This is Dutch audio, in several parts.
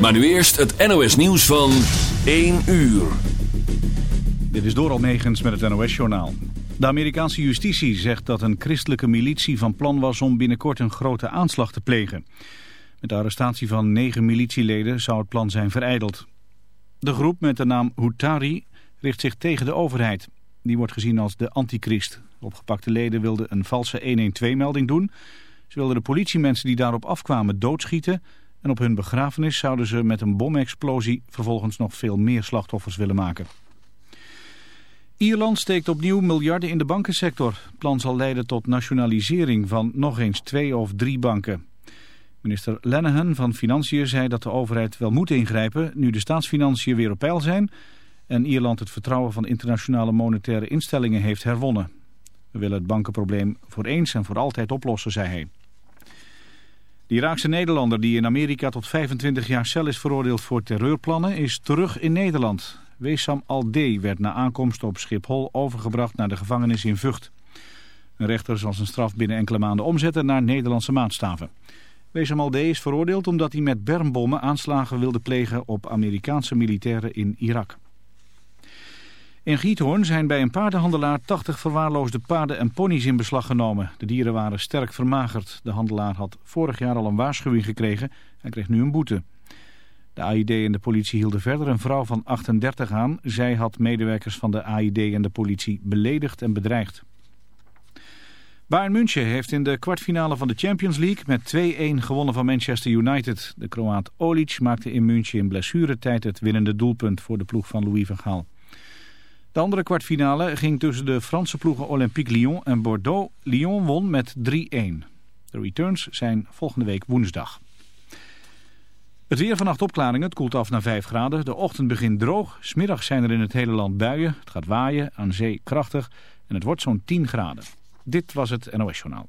Maar nu eerst het NOS nieuws van 1 uur. Dit is Doral Megens met het NOS-journaal. De Amerikaanse justitie zegt dat een christelijke militie van plan was om binnenkort een grote aanslag te plegen. Met de arrestatie van negen militieleden zou het plan zijn vereideld. De groep met de naam Hutari richt zich tegen de overheid. Die wordt gezien als de antichrist. Opgepakte leden wilden een valse 112-melding doen. Ze wilden de politiemensen die daarop afkwamen doodschieten... en op hun begrafenis zouden ze met een bomexplosie... vervolgens nog veel meer slachtoffers willen maken. Ierland steekt opnieuw miljarden in de bankensector. Het plan zal leiden tot nationalisering van nog eens twee of drie banken. Minister Lenihan van Financiën zei dat de overheid wel moet ingrijpen... nu de staatsfinanciën weer op peil zijn... en Ierland het vertrouwen van internationale monetaire instellingen heeft herwonnen. We willen het bankenprobleem voor eens en voor altijd oplossen, zei hij. De Iraakse Nederlander die in Amerika tot 25 jaar cel is veroordeeld voor terreurplannen is terug in Nederland. Wesam al werd na aankomst op Schiphol overgebracht naar de gevangenis in Vught. Een rechter zal zijn straf binnen enkele maanden omzetten naar Nederlandse maatstaven. Wesam al is veroordeeld omdat hij met bermbommen aanslagen wilde plegen op Amerikaanse militairen in Irak. In Giethoorn zijn bij een paardenhandelaar 80 verwaarloosde paarden en ponies in beslag genomen. De dieren waren sterk vermagerd. De handelaar had vorig jaar al een waarschuwing gekregen en kreeg nu een boete. De AID en de politie hielden verder een vrouw van 38 aan. Zij had medewerkers van de AID en de politie beledigd en bedreigd. Bayern München heeft in de kwartfinale van de Champions League met 2-1 gewonnen van Manchester United. De Kroaat Olic maakte in München in blessuretijd het winnende doelpunt voor de ploeg van Louis van Gaal. De andere kwartfinale ging tussen de Franse ploegen Olympique Lyon en Bordeaux. Lyon won met 3-1. De returns zijn volgende week woensdag. Het weer vannacht opklaringen, het koelt af naar 5 graden. De ochtend begint droog, smiddag zijn er in het hele land buien. Het gaat waaien, aan zee krachtig en het wordt zo'n 10 graden. Dit was het NOS Journaal.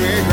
Rick.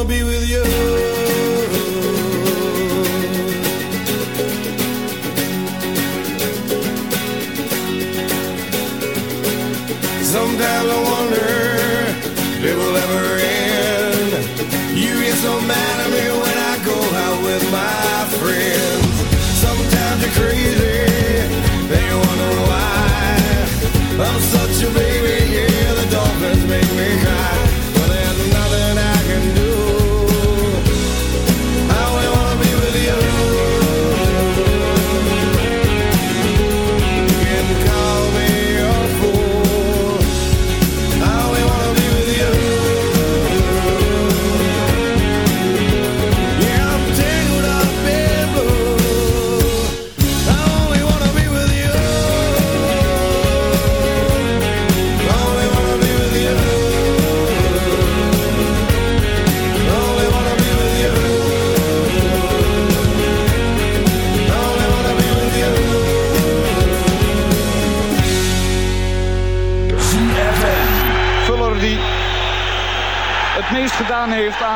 I'll be with you.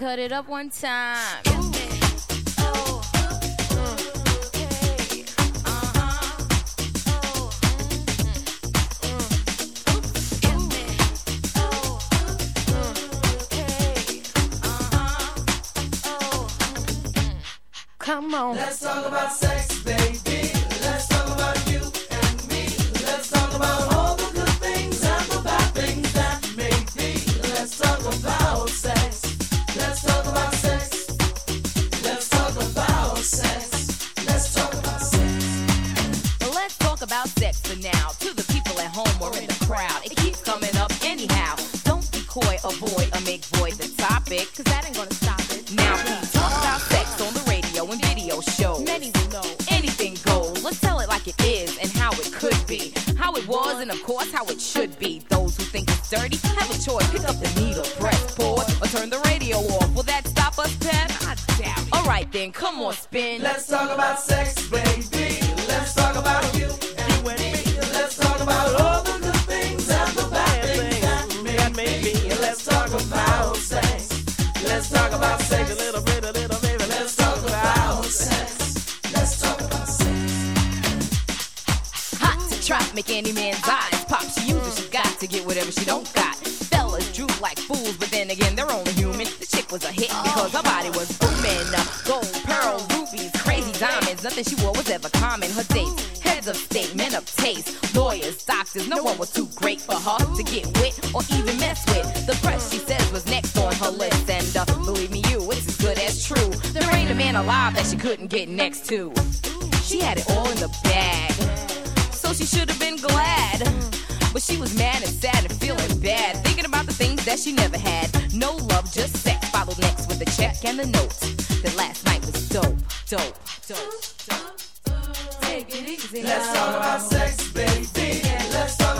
cut it up one time. No love, just sex. Followed next with a check and the note. That last night was dope, dope, dope, dope. Take it easy. Let's talk about sex, baby. Let's talk